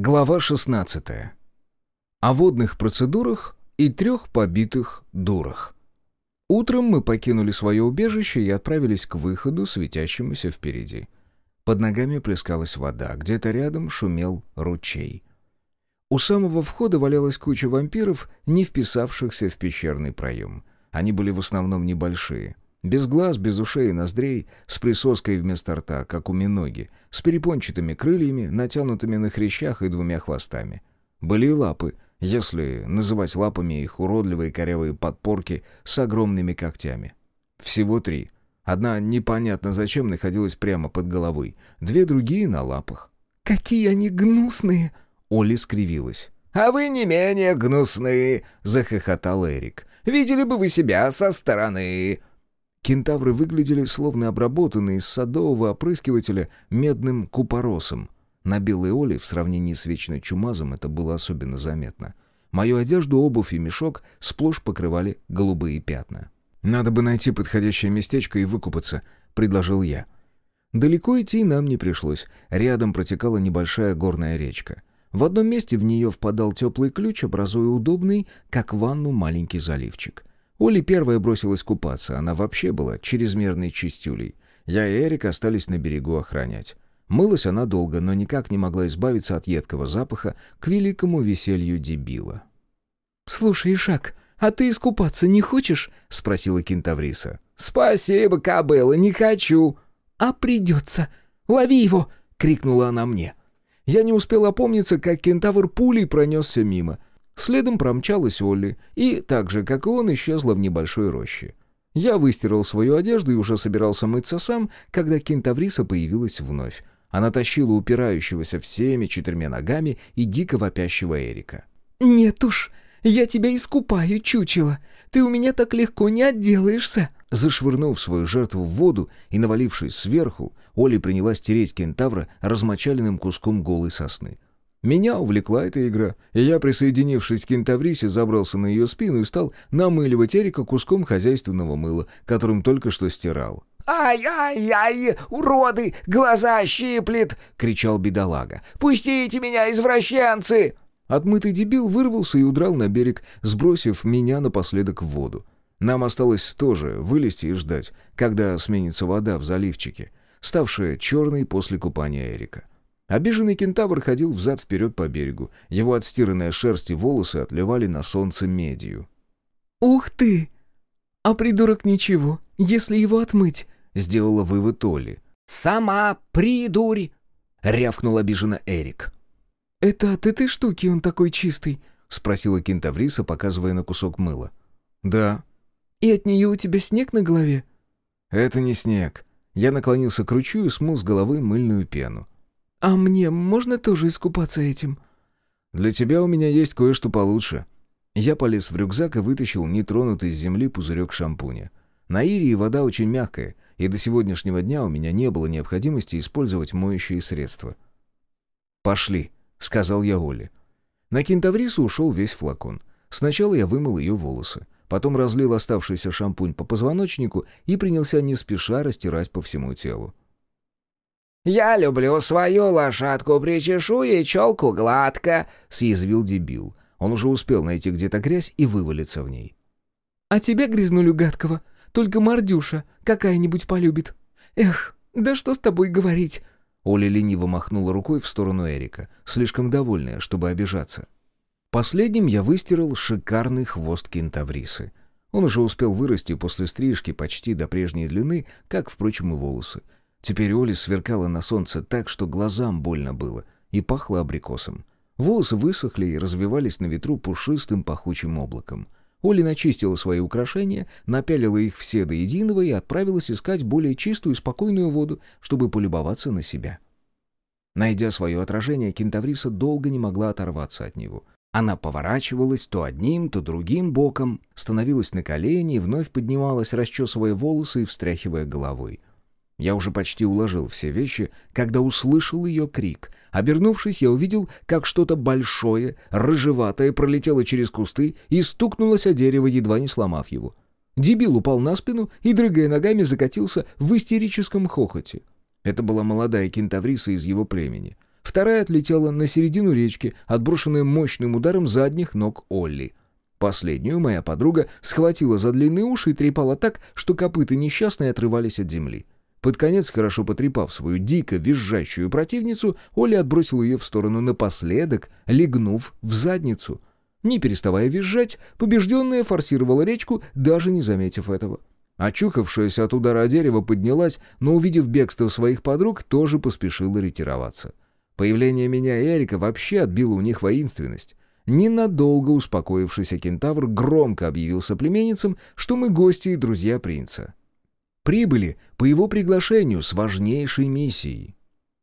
Глава 16. О водных процедурах и трех побитых дурах. Утром мы покинули свое убежище и отправились к выходу, светящемуся впереди. Под ногами плескалась вода, где-то рядом шумел ручей. У самого входа валялась куча вампиров, не вписавшихся в пещерный проем. Они были в основном небольшие — без глаз, без ушей и ноздрей, с присоской вместо рта, как у миноги, с перепончатыми крыльями, натянутыми на хрящах и двумя хвостами. Были и лапы, если называть лапами их уродливые корявые подпорки с огромными когтями. Всего три. Одна непонятно зачем находилась прямо под головой, две другие на лапах. «Какие они гнусные!» Оли скривилась. «А вы не менее гнусные!» — захохотал Эрик. «Видели бы вы себя со стороны!» Кентавры выглядели словно обработанные из садового опрыскивателя медным купоросом. На белой оле в сравнении с вечно чумазом это было особенно заметно. Мою одежду, обувь и мешок сплошь покрывали голубые пятна. «Надо бы найти подходящее местечко и выкупаться», — предложил я. Далеко идти нам не пришлось. Рядом протекала небольшая горная речка. В одном месте в нее впадал теплый ключ, образуя удобный, как ванну, маленький заливчик. Оля первая бросилась купаться, она вообще была чрезмерной чистюлей. Я и Эрик остались на берегу охранять. Мылась она долго, но никак не могла избавиться от едкого запаха к великому веселью дебила. «Слушай, Ишак, а ты искупаться не хочешь?» — спросила кентавриса. «Спасибо, кобыла, не хочу». «А придется. Лови его!» — крикнула она мне. Я не успел опомниться, как кентавр пулей пронесся мимо. Следом промчалась Олли, и, так же, как и он, исчезла в небольшой роще. Я выстирал свою одежду и уже собирался мыться сам, когда кентавриса появилась вновь. Она тащила упирающегося всеми четырьмя ногами и дико вопящего Эрика. «Нет уж, я тебя искупаю, чучело. Ты у меня так легко не отделаешься». Зашвырнув свою жертву в воду и навалившись сверху, Оля принялась тереть кентавра размочаленным куском голой сосны. Меня увлекла эта игра, и я, присоединившись к кентаврисе, забрался на ее спину и стал намыливать Эрика куском хозяйственного мыла, которым только что стирал. «Ай-ай-ай, уроды, глаза щиплет!» — кричал бедолага. «Пустите меня, извращенцы!» Отмытый дебил вырвался и удрал на берег, сбросив меня напоследок в воду. Нам осталось тоже вылезти и ждать, когда сменится вода в заливчике, ставшая черной после купания Эрика. Обиженный кентавр ходил взад-вперед по берегу. Его отстиранная шерсть и волосы отливали на солнце медью. «Ух ты! А придурок ничего, если его отмыть», — сделала вывод Оли. «Сама придурь!» — рявкнул обиженно Эрик. «Это от этой штуки он такой чистый?» — спросила кентавриса, показывая на кусок мыла. «Да». «И от нее у тебя снег на голове?» «Это не снег». Я наклонился к ручью и смыл с головы мыльную пену. «А мне можно тоже искупаться этим?» «Для тебя у меня есть кое-что получше». Я полез в рюкзак и вытащил нетронутый с земли пузырек шампуня. На Ирии вода очень мягкая, и до сегодняшнего дня у меня не было необходимости использовать моющие средства. «Пошли», — сказал я Оле. На кентаврису ушел весь флакон. Сначала я вымыл ее волосы, потом разлил оставшийся шампунь по позвоночнику и принялся не спеша растирать по всему телу. «Я люблю свою лошадку, причешу ей челку гладко», — съязвил дебил. Он уже успел найти где-то грязь и вывалиться в ней. «А тебя, грязнулю гадкого, только мордюша какая-нибудь полюбит. Эх, да что с тобой говорить?» Оля лениво махнула рукой в сторону Эрика, слишком довольная, чтобы обижаться. Последним я выстирал шикарный хвост кентаврисы. Он уже успел вырасти после стрижки почти до прежней длины, как, впрочем, и волосы. Теперь Оля сверкала на солнце так, что глазам больно было, и пахло абрикосом. Волосы высохли и развивались на ветру пушистым пахучим облаком. Оля начистила свои украшения, напялила их все до единого и отправилась искать более чистую и спокойную воду, чтобы полюбоваться на себя. Найдя свое отражение, кентавриса долго не могла оторваться от него. Она поворачивалась то одним, то другим боком, становилась на колени и вновь поднималась, расчесывая волосы и встряхивая головой. Я уже почти уложил все вещи, когда услышал ее крик. Обернувшись, я увидел, как что-то большое, рыжеватое пролетело через кусты и стукнулось о дерево, едва не сломав его. Дебил упал на спину и, дрыгая ногами, закатился в истерическом хохоте. Это была молодая кентавриса из его племени. Вторая отлетела на середину речки, отброшенная мощным ударом задних ног Олли. Последнюю моя подруга схватила за длинные уши и трепала так, что копыта несчастной отрывались от земли. Под конец, хорошо потрепав свою дико визжащую противницу, Оля отбросил ее в сторону напоследок, легнув в задницу. Не переставая визжать, побежденная форсировала речку, даже не заметив этого. Очухавшаяся от удара о дерево поднялась, но, увидев бегство своих подруг, тоже поспешила ретироваться. Появление меня и Эрика вообще отбило у них воинственность. Ненадолго успокоившийся кентавр громко объявил соплеменницам, что мы гости и друзья принца. Прибыли по его приглашению с важнейшей миссией.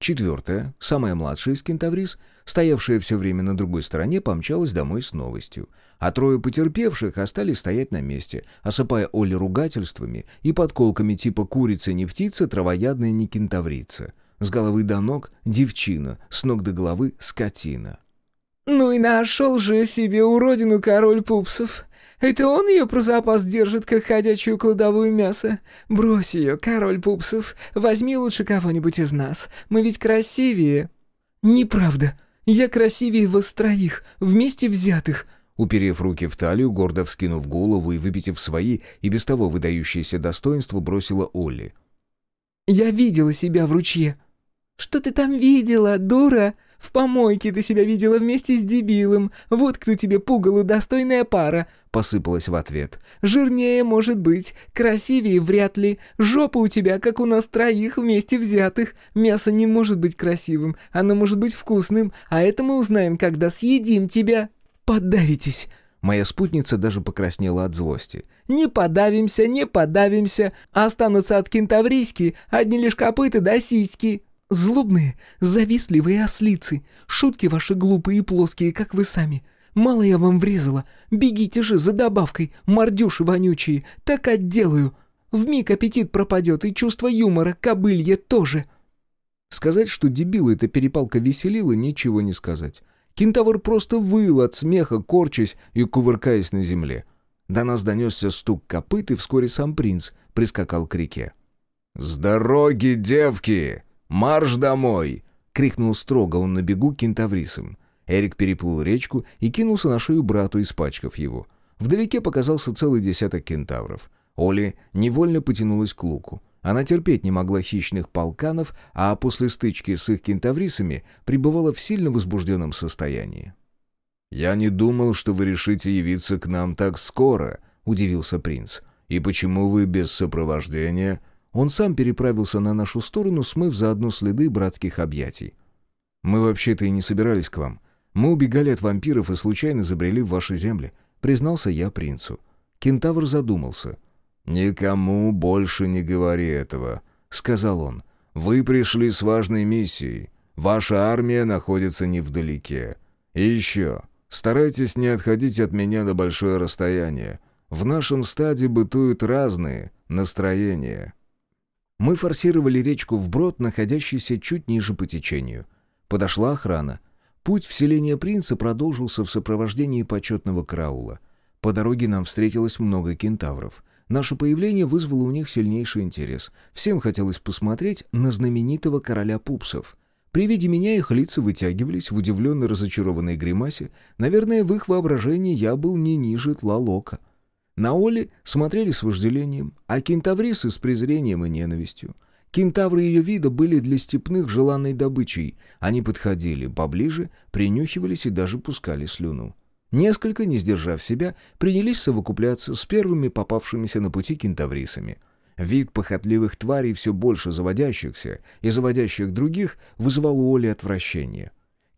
Четвертая, самая младшая из кентаврис, стоявшая все время на другой стороне, помчалась домой с новостью. А трое потерпевших остались стоять на месте, осыпая Оли ругательствами и подколками типа «курица не птица, травоядная не кентаврица». С головы до ног — девчина, с ног до головы — скотина. «Ну и нашел же себе уродину король пупсов. Это он ее про запас держит, как ходячую кладовую мясо? Брось ее, король пупсов. Возьми лучше кого-нибудь из нас. Мы ведь красивее». «Неправда. Я красивее вас троих, вместе взятых». Уперев руки в талию, гордо вскинув голову и выпитив свои и без того выдающиеся достоинства, бросила Олли. «Я видела себя в ручье». «Что ты там видела, дура?» В помойке ты себя видела вместе с дебилом. Вот кто тебе пугалу достойная пара», — посыпалась в ответ. «Жирнее, может быть, красивее вряд ли. Жопа у тебя, как у нас троих вместе взятых. Мясо не может быть красивым, оно может быть вкусным, а это мы узнаем, когда съедим тебя. Подавитесь». Моя спутница даже покраснела от злости. «Не подавимся, не подавимся. Останутся от кентаврийски одни лишь копыта да сиськи». Злобные, завистливые ослицы. Шутки ваши глупые и плоские, как вы сами. Мало я вам врезала. Бегите же за добавкой, мордюши вонючие. Так отделаю. Вмиг аппетит пропадет, и чувство юмора, кобылье тоже». Сказать, что дебила эта перепалка веселила, ничего не сказать. Кентавр просто выл от смеха, корчась и кувыркаясь на земле. До нас донесся стук копыт, и вскоре сам принц прискакал к реке. «С дороги, девки!» «Марш домой!» — крикнул строго он на бегу кентаврисом. Эрик переплыл речку и кинулся на шею брату, испачкав его. Вдалеке показался целый десяток кентавров. Оли невольно потянулась к луку. Она терпеть не могла хищных полканов, а после стычки с их кентаврисами пребывала в сильно возбужденном состоянии. «Я не думал, что вы решите явиться к нам так скоро», — удивился принц. «И почему вы без сопровождения?» Он сам переправился на нашу сторону, смыв заодно следы братских объятий. «Мы вообще-то и не собирались к вам. Мы убегали от вампиров и случайно забрели в ваши земли», — признался я принцу. Кентавр задумался. «Никому больше не говори этого», — сказал он. «Вы пришли с важной миссией. Ваша армия находится невдалеке. И еще, старайтесь не отходить от меня на большое расстояние. В нашем стаде бытуют разные настроения». Мы форсировали речку вброд, находящийся чуть ниже по течению. Подошла охрана. Путь в селение принца продолжился в сопровождении почетного караула. По дороге нам встретилось много кентавров. Наше появление вызвало у них сильнейший интерес. Всем хотелось посмотреть на знаменитого короля пупсов. При виде меня их лица вытягивались в удивленно разочарованной гримасе. Наверное, в их воображении я был не ниже Тлалока. На Оли смотрели с вожделением, а кентаврисы с презрением и ненавистью. Кентавры ее вида были для степных желанной добычей. Они подходили поближе, принюхивались и даже пускали слюну. Несколько, не сдержав себя, принялись совокупляться с первыми попавшимися на пути кентаврисами. Вид похотливых тварей, все больше заводящихся и заводящих других, вызывал у Оли отвращение.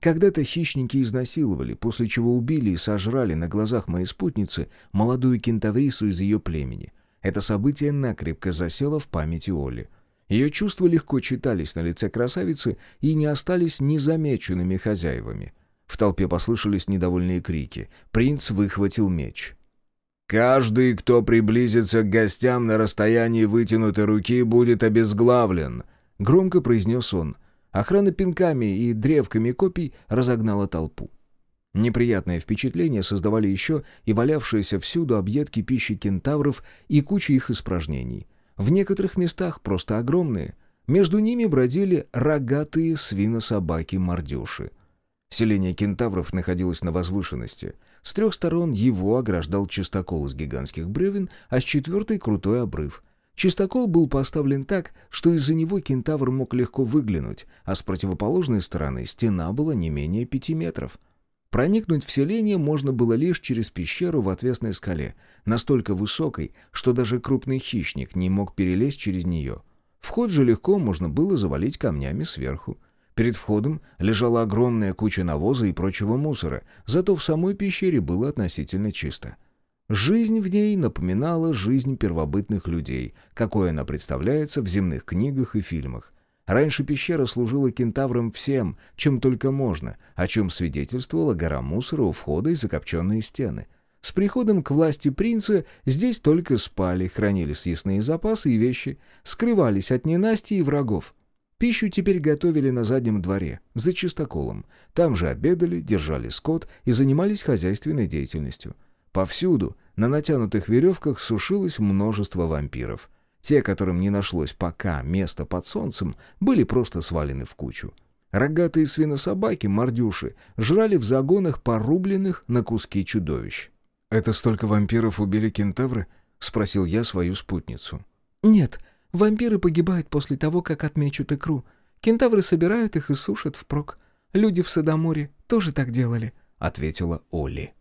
Когда-то хищники изнасиловали, после чего убили и сожрали на глазах моей спутницы молодую кентаврису из ее племени. Это событие накрепко засело в памяти Оли. Ее чувства легко читались на лице красавицы и не остались незамеченными хозяевами. В толпе послышались недовольные крики. Принц выхватил меч. «Каждый, кто приблизится к гостям на расстоянии вытянутой руки, будет обезглавлен», — громко произнес он. Охрана пинками и древками копий разогнала толпу. Неприятное впечатление создавали еще и валявшиеся всюду объедки пищи кентавров и куча их испражнений. В некоторых местах просто огромные. Между ними бродили рогатые свинособаки-мордюши. Селение кентавров находилось на возвышенности. С трех сторон его ограждал чистокол из гигантских бревен, а с четвертой — крутой обрыв. Чистокол был поставлен так, что из-за него кентавр мог легко выглянуть, а с противоположной стороны стена была не менее пяти метров. Проникнуть в селение можно было лишь через пещеру в отвесной скале, настолько высокой, что даже крупный хищник не мог перелезть через нее. Вход же легко можно было завалить камнями сверху. Перед входом лежала огромная куча навоза и прочего мусора, зато в самой пещере было относительно чисто. Жизнь в ней напоминала жизнь первобытных людей, какой она представляется в земных книгах и фильмах. Раньше пещера служила кентаврам всем, чем только можно, о чем свидетельствовала гора мусора у входа и закопченные стены. С приходом к власти принца здесь только спали, хранили съестные запасы и вещи, скрывались от ненасти и врагов. Пищу теперь готовили на заднем дворе, за чистоколом. Там же обедали, держали скот и занимались хозяйственной деятельностью. Повсюду на натянутых веревках сушилось множество вампиров. Те, которым не нашлось пока места под солнцем, были просто свалены в кучу. Рогатые свинособаки, мордюши, жрали в загонах порубленных на куски чудовищ. «Это столько вампиров убили кентавры?» — спросил я свою спутницу. «Нет, Вампиры погибают после того, как отмечут икру. Кентавры собирают их и сушат впрок. Люди в Садоморе тоже так делали», — ответила Оли.